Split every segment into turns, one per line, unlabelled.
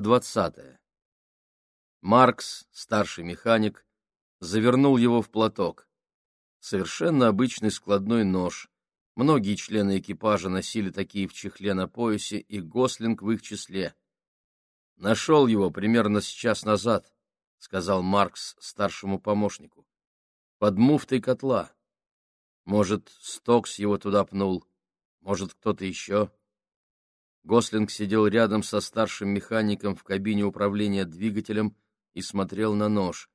Двадцатое. Маркс, старший механик, завернул его в платок. Совершенно обычный складной нож. Многие члены экипажа носили такие в чехле на поясе, и Гослинг в их числе. «Нашел его примерно с час назад», — сказал Маркс старшему помощнику. «Под муфтой котла. Может, Стокс его туда пнул, может, кто-то еще». Гослинг сидел рядом со старшим механиком в кабине управления двигателем и смотрел на нож.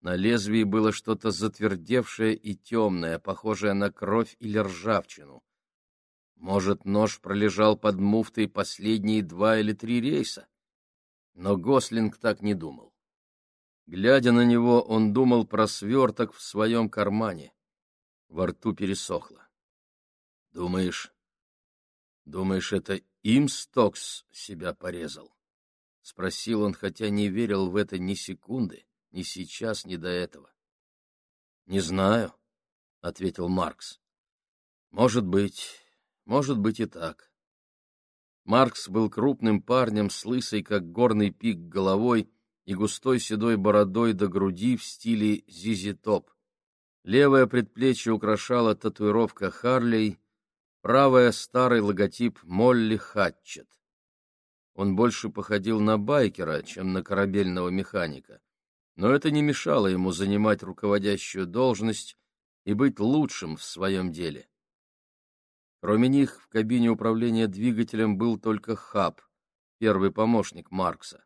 На лезвии было что-то затвердевшее и темное, похожее на кровь или ржавчину. Может, нож пролежал под муфтой последние два или три рейса? Но Гослинг так не думал. Глядя на него, он думал про сверток в своем кармане. Во рту пересохло. — Думаешь, думаешь, это им Стокс себя порезал? — спросил он, хотя не верил в это ни секунды, ни сейчас, ни до этого. — Не знаю, — ответил Маркс. — Может быть, может быть и так. Маркс был крупным парнем с лысой, как горный пик, головой и густой седой бородой до груди в стиле Зизи Топ. Левое предплечье украшала татуировка Харлей, правая — старый логотип Молли Хатчет. Он больше походил на байкера, чем на корабельного механика, но это не мешало ему занимать руководящую должность и быть лучшим в своем деле. Кроме них в кабине управления двигателем был только Хаб, первый помощник Маркса.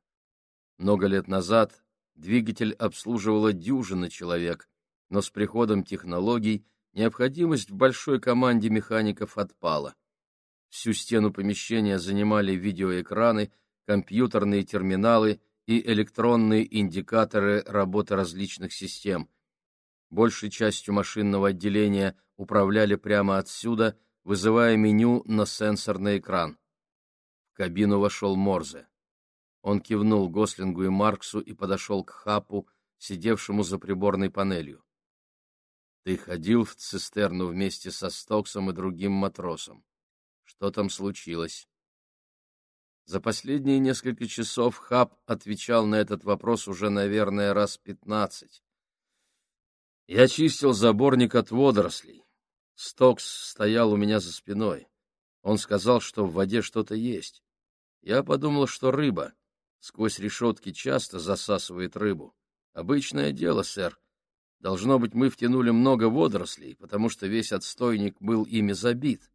Много лет назад двигатель обслуживала дюжина человек, но с приходом технологий необходимость в большой команде механиков отпала. Всю стену помещения занимали видеоэкраны, компьютерные терминалы и электронные индикаторы работы различных систем. Большей частью машинного отделения управляли прямо отсюда, вызывая меню на сенсорный экран. В кабину вошел Морзе. Он кивнул Гослингу и Марксу и подошел к Хапу, сидевшему за приборной панелью. Ты ходил в цистерну вместе со Стоксом и другим матросом. Что там случилось? За последние несколько часов Хаб отвечал на этот вопрос уже, наверное, раз пятнадцать. Я чистил заборник от водорослей. Стокс стоял у меня за спиной. Он сказал, что в воде что-то есть. Я подумал, что рыба. Сквозь решетки часто засасывает рыбу. Обычное дело, сэр. Должно быть, мы втянули много водорослей, потому что весь отстойник был ими забит.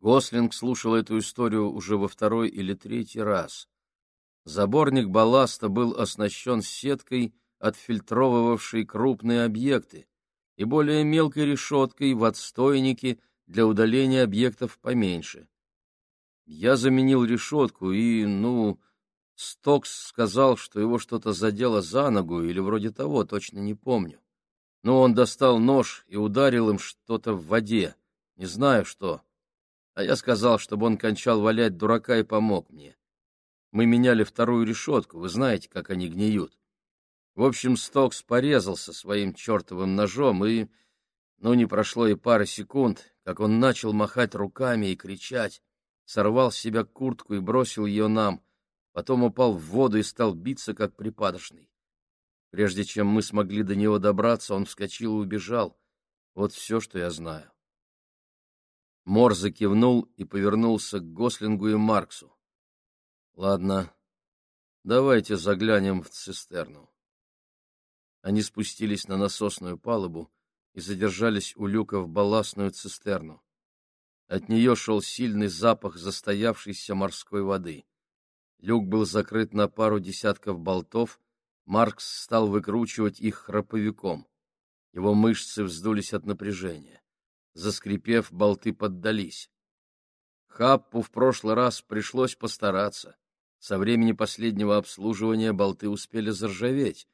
Гослинг слушал эту историю уже во второй или третий раз. Заборник балласта был оснащен сеткой, отфильтровывавшей крупные объекты, и более мелкой решеткой в отстойнике для удаления объектов поменьше. Я заменил решетку и, ну, Стокс сказал, что его что-то задело за ногу или вроде того, точно не помню. Но он достал нож и ударил им что-то в воде, не знаю что. А я сказал, чтобы он кончал валять дурака и помог мне. Мы меняли вторую решетку, вы знаете, как они гниют. В общем, Стокс порезался своим чертовым ножом, и... Ну, не прошло и пары секунд, как он начал махать руками и кричать, сорвал с себя куртку и бросил ее нам — потом упал в воду и стал биться, как припадочный. Прежде чем мы смогли до него добраться, он вскочил и убежал. Вот все, что я знаю. Мор закивнул и повернулся к Гослингу и Марксу. — Ладно, давайте заглянем в цистерну. Они спустились на насосную палубу и задержались у люка в балластную цистерну. От нее шел сильный запах застоявшейся морской воды. Люк был закрыт на пару десятков болтов, Маркс стал выкручивать их храповиком. Его мышцы вздулись от напряжения. Заскрипев, болты поддались. Хаппу в прошлый раз пришлось постараться. Со времени последнего обслуживания болты успели заржаветь,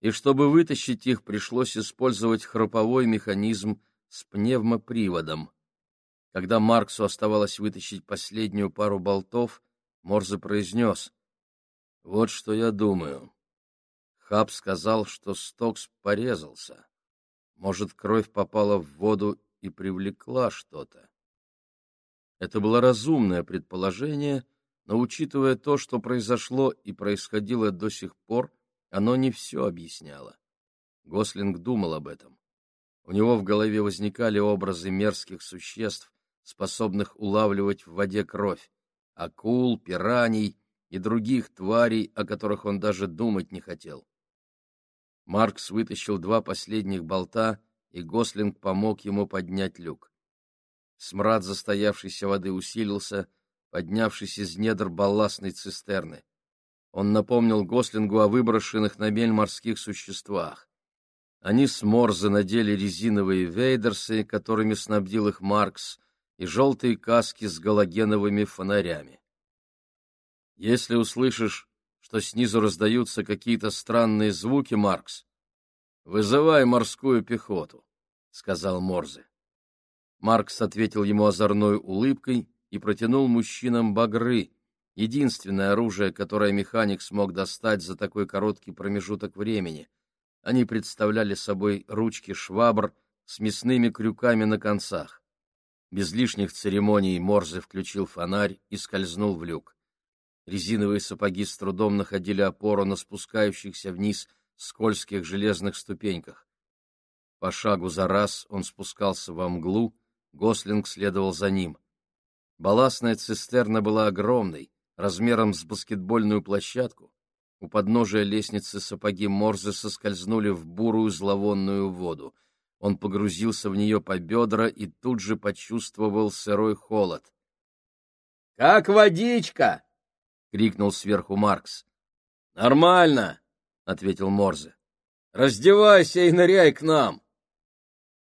и чтобы вытащить их, пришлось использовать храповой механизм с пневмоприводом. Когда Марксу оставалось вытащить последнюю пару болтов, Морзе произнес. «Вот что я думаю. Хаб сказал, что Стокс порезался. Может, кровь попала в воду и привлекла что-то. Это было разумное предположение, но, учитывая то, что произошло и происходило до сих пор, оно не все объясняло. Гослинг думал об этом. У него в голове возникали образы мерзких существ, способных улавливать в воде кровь, акул, пираний и других тварей, о которых он даже думать не хотел. Маркс вытащил два последних болта, и Гослинг помог ему поднять люк. Смрад застоявшейся воды усилился, поднявшись из недр балластной цистерны. Он напомнил Гослингу о выброшенных на мель морских существах. Они с Морзе надели резиновые вейдерсы, которыми снабдил их Маркс, и желтые каски с галогеновыми фонарями. Если услышишь, что снизу раздаются какие-то странные звуки, Маркс, вызывай морскую пехоту, — сказал Морзе. Маркс ответил ему озорной улыбкой и протянул мужчинам багры, единственное оружие, которое механик смог достать за такой короткий промежуток времени — они представляли собой ручки швабр с мясными крюками на концах. Без лишних церемоний Морзе включил фонарь и скользнул в люк. Резиновые сапоги с трудом находили опору на спускающихся вниз скользких железных ступеньках. По шагу за раз он спускался во мглу, Гослинг следовал за ним. Балластная цистерна была огромной, размером с баскетбольную площадку, у подножия лестницы сапоги Морзе соскользнули в бурую зловонную воду. Он погрузился в нее по бедра и тут же почувствовал сырой холод. — Как водичка! — крикнул сверху Маркс. — Нормально! — ответил Морзе. — Раздевайся и ныряй к нам!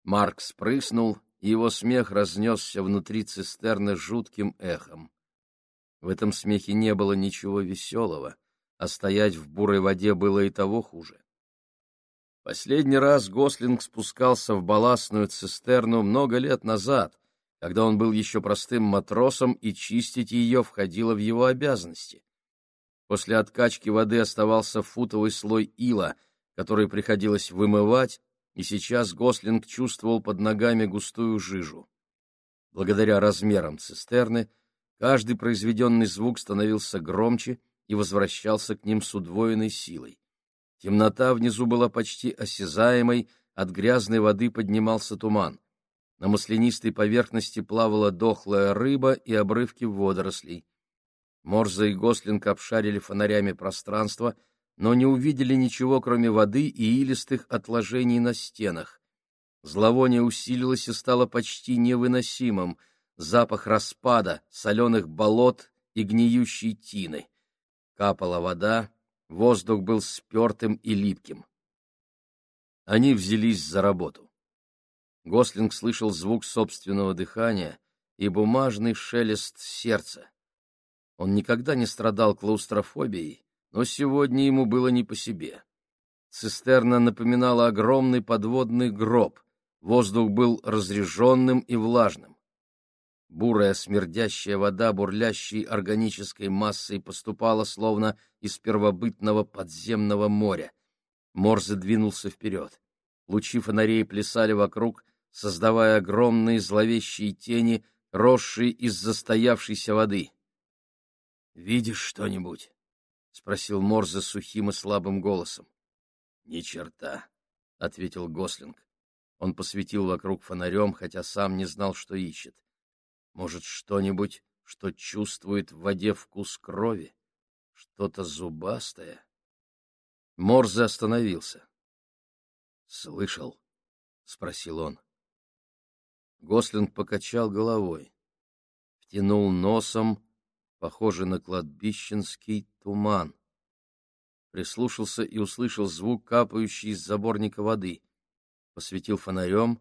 Маркс прыснул, и его смех разнесся внутри цистерны жутким эхом. В этом смехе не было ничего веселого а стоять в бурой воде было и того хуже. Последний раз Гослинг спускался в балластную цистерну много лет назад, когда он был еще простым матросом, и чистить ее входило в его обязанности. После откачки воды оставался футовый слой ила, который приходилось вымывать, и сейчас Гослинг чувствовал под ногами густую жижу. Благодаря размерам цистерны каждый произведенный звук становился громче, и возвращался к ним с удвоенной силой. Темнота внизу была почти осязаемой, от грязной воды поднимался туман. На маслянистой поверхности плавала дохлая рыба и обрывки водорослей. Морза и Гослинг обшарили фонарями пространство, но не увидели ничего, кроме воды и илистых отложений на стенах. Зловоние усилилось и стало почти невыносимым. Запах распада, соленых болот и гниющей тины — Капала вода, воздух был спертым и липким. Они взялись за работу. Гослинг слышал звук собственного дыхания и бумажный шелест сердца. Он никогда не страдал клаустрофобией, но сегодня ему было не по себе. Цистерна напоминала огромный подводный гроб, воздух был разреженным и влажным. Бурая смердящая вода, бурлящей органической массой, поступала словно из первобытного подземного моря. Мор задвинулся вперед. Лучи фонарей плясали вокруг, создавая огромные зловещие тени, росшие из застоявшейся воды. — Видишь что-нибудь? — спросил Морзе сухим и слабым голосом. — Ни черта, — ответил Гослинг. Он посветил вокруг фонарем, хотя сам не знал, что ищет. Может, что-нибудь, что чувствует в воде вкус крови? Что-то зубастое? Морзе остановился. «Слышал?» — спросил он. Гослинг покачал головой, втянул носом, похожий на кладбищенский туман. Прислушался и услышал звук, капающий из заборника воды. Посветил фонарем,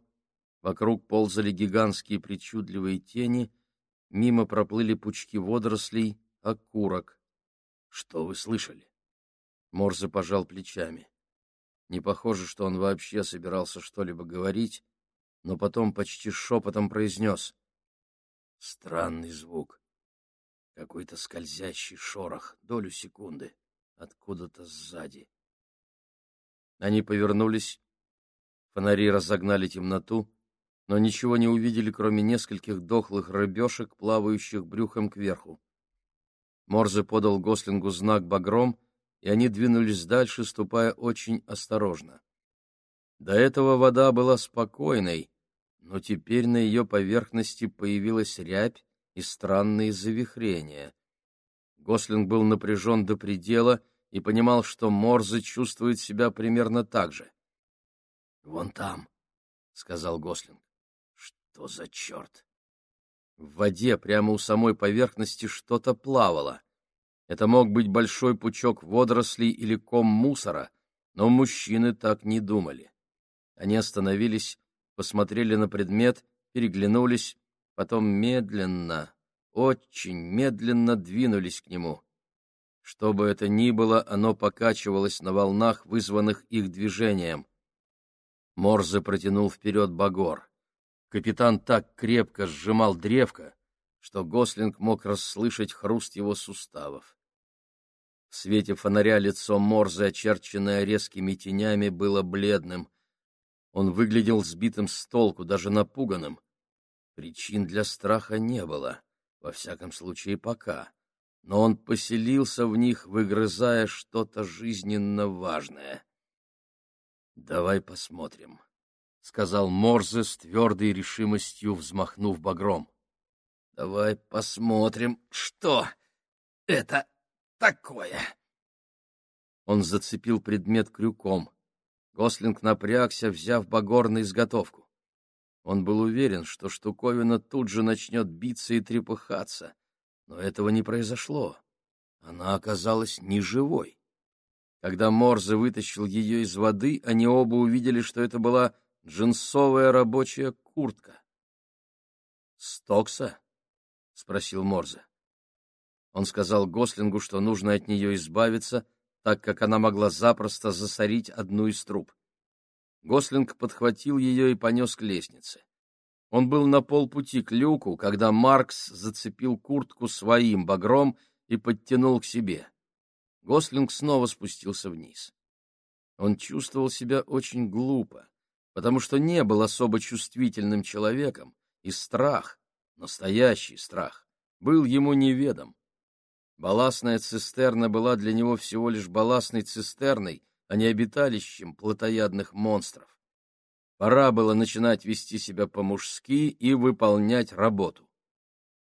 Вокруг ползали гигантские причудливые тени, мимо проплыли пучки водорослей, окурок. Что вы слышали? Морзе пожал плечами. Не похоже, что он вообще собирался что-либо говорить, но потом почти шепотом произнес. Странный звук. Какой-то скользящий шорох, долю секунды, откуда-то сзади. Они повернулись, фонари разогнали темноту, но ничего не увидели, кроме нескольких дохлых рыбешек, плавающих брюхом кверху. Морзе подал Гослингу знак багром, и они двинулись дальше, ступая очень осторожно. До этого вода была спокойной, но теперь на ее поверхности появилась рябь и странные завихрения. Гослинг был напряжен до предела и понимал, что Морзе чувствует себя примерно так же. — Вон там, — сказал Гослинг. — Что за черт? В воде прямо у самой поверхности что-то плавало. Это мог быть большой пучок водорослей или ком мусора, но мужчины так не думали. Они остановились, посмотрели на предмет, переглянулись, потом медленно, очень медленно двинулись к нему. Что бы это ни было, оно покачивалось на волнах, вызванных их движением. Морзе протянул вперед багор. Капитан так крепко сжимал древко, что Гослинг мог расслышать хруст его суставов. В свете фонаря лицо Морзе, очерченное резкими тенями, было бледным. Он выглядел сбитым с толку, даже напуганным. Причин для страха не было, во всяком случае пока, но он поселился в них, выгрызая что-то жизненно важное. «Давай посмотрим», — сказал Морзе с твердой решимостью, взмахнув багром. «Давай посмотрим, что это такое?» Он зацепил предмет крюком. Гослинг напрягся, взяв багор на изготовку. Он был уверен, что штуковина тут же начнет биться и трепыхаться, но этого не произошло. Она оказалась неживой. Когда Морзе вытащил ее из воды, они оба увидели, что это была джинсовая рабочая куртка. «Стокса?» — спросил Морзе. Он сказал Гослингу, что нужно от нее избавиться, так как она могла запросто засорить одну из труб. Гослинг подхватил ее и понес к лестнице. Он был на полпути к люку, когда Маркс зацепил куртку своим багром и подтянул к себе. Гослинг снова спустился вниз. Он чувствовал себя очень глупо, потому что не был особо чувствительным человеком, и страх, настоящий страх, был ему неведом. Балластная цистерна была для него всего лишь балластной цистерной, а не обиталищем плотоядных монстров. Пора было начинать вести себя по-мужски и выполнять работу.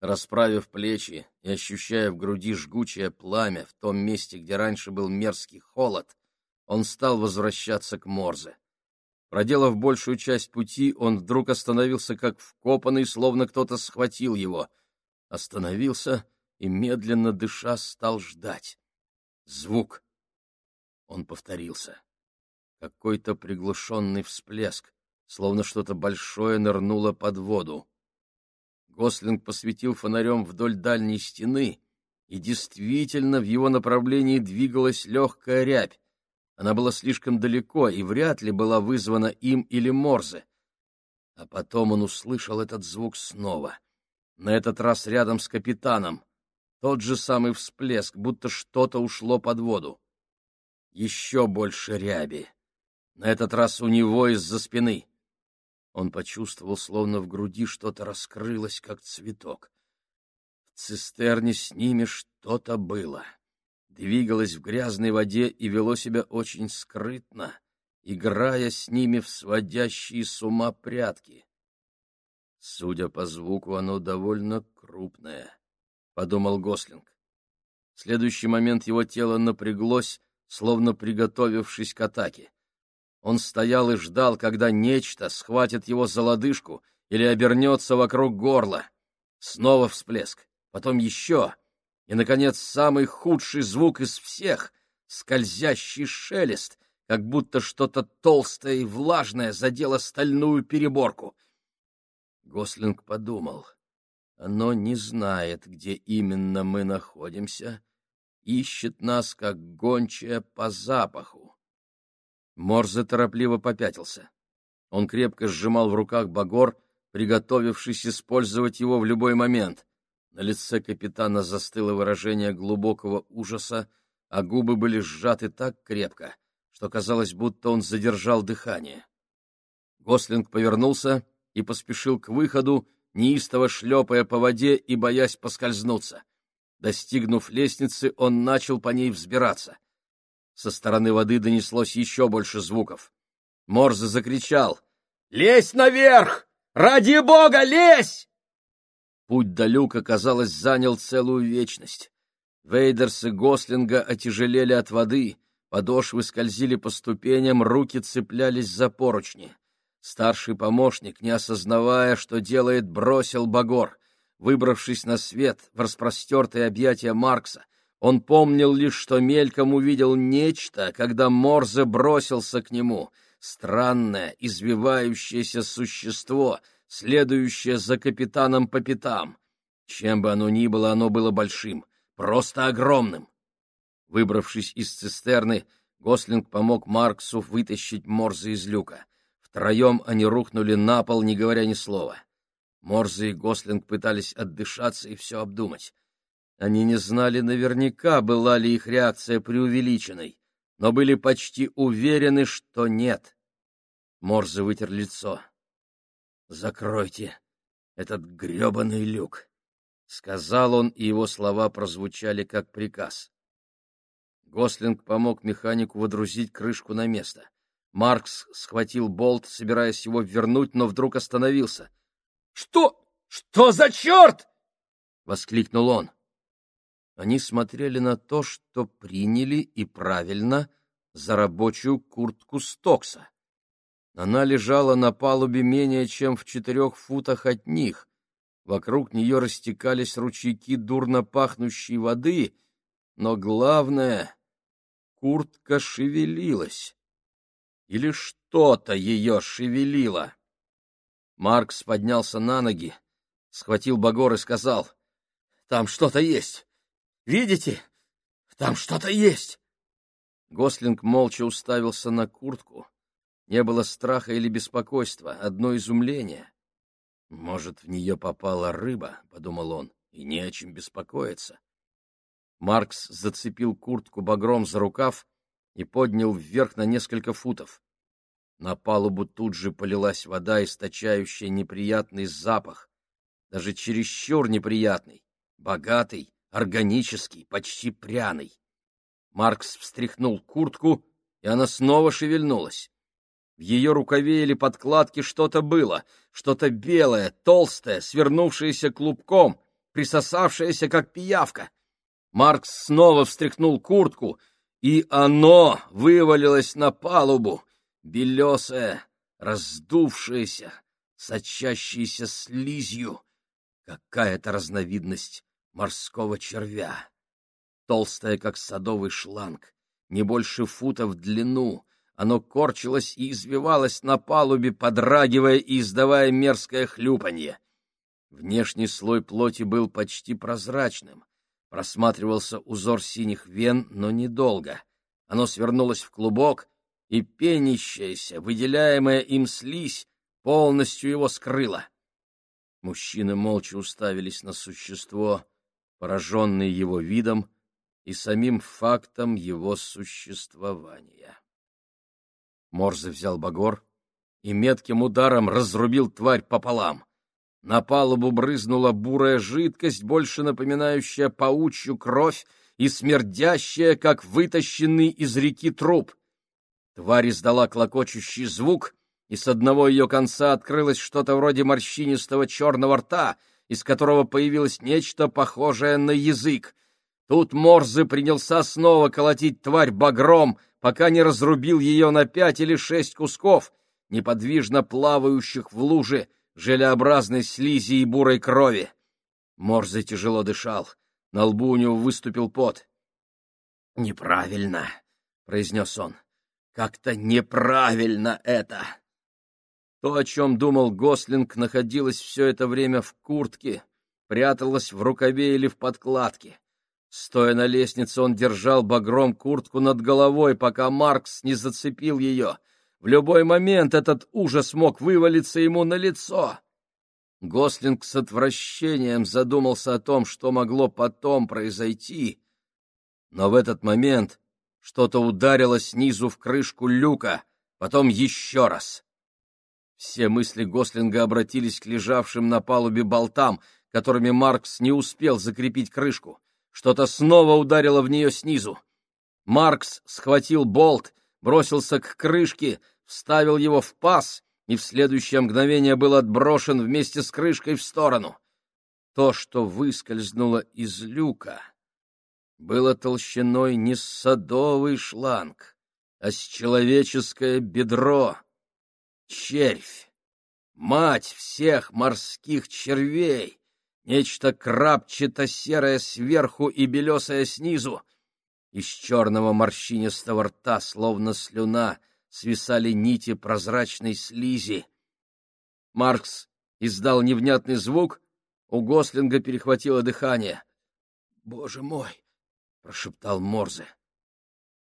Расправив плечи и ощущая в груди жгучее пламя в том месте, где раньше был мерзкий холод, он стал возвращаться к Морзе. Проделав большую часть пути, он вдруг остановился как вкопанный, словно кто-то схватил его. Остановился и, медленно дыша, стал ждать. Звук. Он повторился. Какой-то приглушенный всплеск, словно что-то большое нырнуло под воду. Гослинг посветил фонарем вдоль дальней стены, и действительно в его направлении двигалась легкая рябь. Она была слишком далеко и вряд ли была вызвана им или Морзе. А потом он услышал этот звук снова. На этот раз рядом с капитаном. Тот же самый всплеск, будто что-то ушло под воду. Еще больше ряби. На этот раз у него из-за спины. Он почувствовал, словно в груди что-то раскрылось, как цветок. В цистерне с ними что-то было. Двигалось в грязной воде и вело себя очень скрытно, играя с ними в сводящие с ума прятки. Судя по звуку, оно довольно крупное, — подумал Гослинг. В следующий момент его тело напряглось, словно приготовившись к атаке. Он стоял и ждал, когда нечто схватит его за лодыжку или обернется вокруг горла. Снова всплеск, потом еще, и, наконец, самый худший звук из всех — скользящий шелест, как будто что-то толстое и влажное задело стальную переборку. Гослинг подумал, оно не знает, где именно мы находимся, ищет нас, как гончая по запаху. Морзе торопливо попятился. Он крепко сжимал в руках багор, приготовившись использовать его в любой момент. На лице капитана застыло выражение глубокого ужаса, а губы были сжаты так крепко, что казалось, будто он задержал дыхание. Гослинг повернулся и поспешил к выходу, неистово шлепая по воде и боясь поскользнуться. Достигнув лестницы, он начал по ней взбираться. Со стороны воды донеслось еще больше звуков. Морзе закричал. «Лезь наверх! Ради бога, лезь!» Путь до люка, казалось, занял целую вечность. Вейдерс и Гослинга отяжелели от воды, подошвы скользили по ступеням, руки цеплялись за поручни. Старший помощник, не осознавая, что делает, бросил багор. Выбравшись на свет в распростертые объятия Маркса, он помнил лишь, что мельком увидел нечто, когда Морзе бросился к нему. Странное, извивающееся существо, следующее за капитаном по пятам. Чем бы оно ни было, оно было большим, просто огромным. Выбравшись из цистерны, Гослинг помог Марксу вытащить Морзе из люка. Втроем они рухнули на пол, не говоря ни слова. Морзе и Гослинг пытались отдышаться и все обдумать. Они не знали наверняка, была ли их реакция преувеличенной, но были почти уверены, что нет. Морзе вытер лицо. «Закройте этот гребаный люк», — сказал он, и его слова прозвучали как приказ. Гослинг помог механику водрузить крышку на место. Маркс схватил болт, собираясь его вернуть, но вдруг остановился. «Что? Что за черт?» — воскликнул он. Они смотрели на то, что приняли и правильно за рабочую куртку Стокса. Она лежала на палубе менее чем в четырех футах от них. Вокруг нее растекались ручейки дурно пахнущей воды, но главное — куртка шевелилась. Или что-то ее шевелило. Маркс поднялся на ноги, схватил Багор и сказал, «Там что-то есть. Видите? Там что-то есть!» Гослинг молча уставился на куртку. Не было страха или беспокойства, одно изумление. «Может, в нее попала рыба», — подумал он, — «и не о чем беспокоиться». Маркс зацепил куртку багром за рукав и поднял вверх на несколько футов. На палубу тут же полилась вода, источающая неприятный запах, даже чересчур неприятный, богатый, органический, почти пряный. Маркс встряхнул куртку, и она снова шевельнулась. В ее рукаве или подкладке что-то было, что-то белое, толстое, свернувшееся клубком, присосавшееся, как пиявка. Маркс снова встряхнул куртку, и оно вывалилось на палубу, белесое, раздувшееся, сочащееся слизью. Какая-то разновидность морского червя. Толстое, как садовый шланг, не больше фута в длину, оно корчилось и извивалось на палубе, подрагивая и издавая мерзкое хлюпанье. Внешний слой плоти был почти прозрачным. Просматривался узор синих вен, но недолго. Оно свернулось в клубок, и пенящаяся, выделяемая им слизь, полностью его скрыла. Мужчины молча уставились на существо, пораженный его видом и самим фактом его существования. Морзе взял багор и метким ударом разрубил тварь пополам. На палубу брызнула бурая жидкость, больше напоминающая паучью кровь и смердящая, как вытащенный из реки труп. Тварь издала клокочущий звук, и с одного ее конца открылось что-то вроде морщинистого черного рта — из которого появилось нечто похожее на язык. Тут Морзе принялся снова колотить тварь багром, пока не разрубил ее на пять или шесть кусков, неподвижно плавающих в луже желеобразной слизи и бурой крови. Морзе тяжело дышал, на лбу у него выступил пот. «Неправильно», — произнес он, — «как-то неправильно это». То, о чем думал Гослинг, находилось все это время в куртке, пряталось в рукаве или в подкладке. Стоя на лестнице, он держал багром куртку над головой, пока Маркс не зацепил ее. В любой момент этот ужас мог вывалиться ему на лицо. Гослинг с отвращением задумался о том, что могло потом произойти. Но в этот момент что-то ударило снизу в крышку люка, потом еще раз. Все мысли Гослинга обратились к лежавшим на палубе болтам, которыми Маркс не успел закрепить крышку. Что-то снова ударило в нее снизу. Маркс схватил болт, бросился к крышке, вставил его в паз и в следующее мгновение был отброшен вместе с крышкой в сторону. То, что выскользнуло из люка, было толщиной не садовый шланг, а с человеческое бедро. Червь, мать всех морских червей, нечто крапчато-серое сверху и белесое снизу. Из черного морщинистого рта, словно слюна, свисали нити прозрачной слизи. Маркс издал невнятный звук, у Гослинга перехватило дыхание. «Боже мой!» — прошептал Морзе.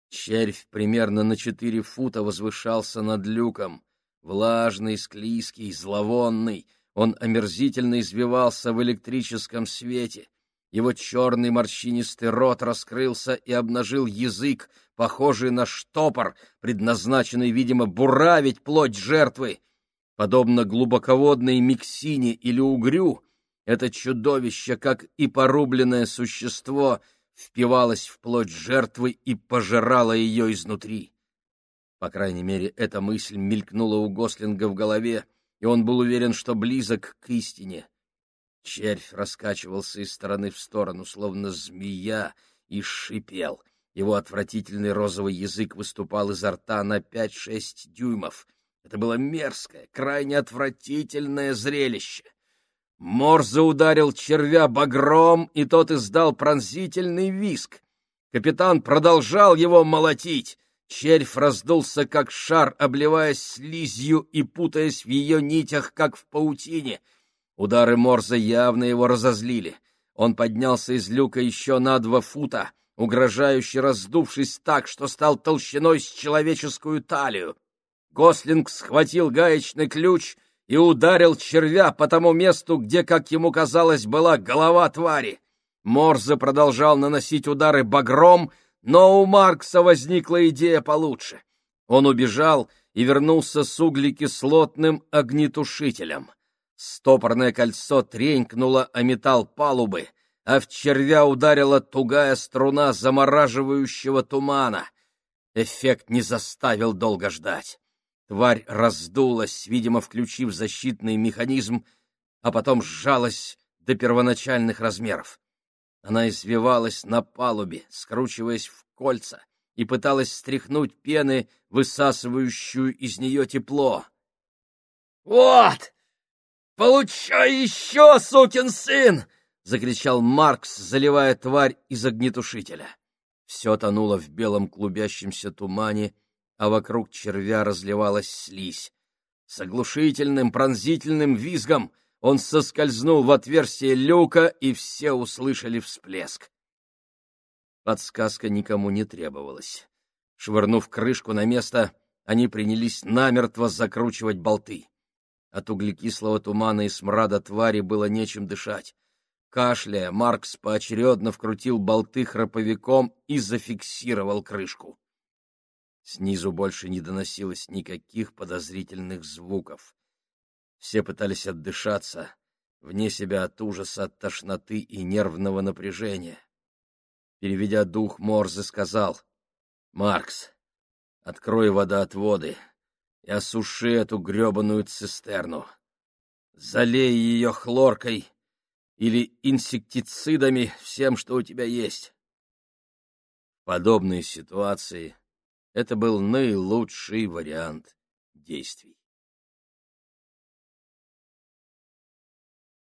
Червь примерно на четыре фута возвышался над люком, влажный, склизкий, зловонный. Он омерзительно извивался в электрическом свете. Его черный морщинистый рот раскрылся и обнажил язык, похожий на штопор, предназначенный, видимо, буравить плоть жертвы. Подобно глубоководной миксине или угрю, это чудовище, как и порубленное существо, впивалось в плоть жертвы и пожирало ее изнутри. По крайней мере, эта мысль мелькнула у Гослинга в голове, и он был уверен, что близок к истине. Червь раскачивался из стороны в сторону, словно змея, и шипел. Его отвратительный розовый язык выступал изо рта на пять-шесть дюймов. Это было мерзкое, крайне отвратительное зрелище. Морзе ударил червя багром, и тот издал пронзительный виск. Капитан продолжал его молотить. Червь раздулся, как шар, обливаясь слизью и путаясь в ее нитях, как в паутине. Удары Морза явно его разозлили. Он поднялся из люка еще на два фута, угрожающе раздувшись так, что стал толщиной с человеческую талию. Гослинг схватил гаечный ключ и ударил червя по тому месту, где, как ему казалось, была голова твари. Морзе продолжал наносить удары багром, но у Маркса возникла идея получше. Он убежал и вернулся с углекислотным огнетушителем. Стопорное кольцо тренькнуло о металл палубы, а в червя ударила тугая струна замораживающего тумана. Эффект не заставил долго ждать. Тварь раздулась, видимо, включив защитный механизм, а потом сжалась до первоначальных размеров. Она извивалась на палубе, скручиваясь в кольца, и пыталась стряхнуть пены, высасывающую из нее тепло. «Вот! Получай еще, сукин сын!» — закричал Маркс, заливая тварь из огнетушителя. Все тонуло в белом клубящемся тумане, а вокруг червя разливалась слизь. С оглушительным пронзительным визгом он соскользнул в отверстие люка, и все услышали всплеск. Подсказка никому не требовалась. Швырнув крышку на место, они принялись намертво закручивать болты. От углекислого тумана и смрада твари было нечем дышать. Кашляя, Маркс поочередно вкрутил болты храповиком и зафиксировал крышку. Снизу больше не доносилось никаких подозрительных звуков. Все пытались отдышаться, вне себя от ужаса, от тошноты и нервного напряжения. Переведя дух, Морзе сказал, «Маркс, открой водоотводы и осуши эту гребаную цистерну. Залей ее хлоркой или инсектицидами, всем, что у тебя есть». В подобной ситуации это был наилучший вариант действий.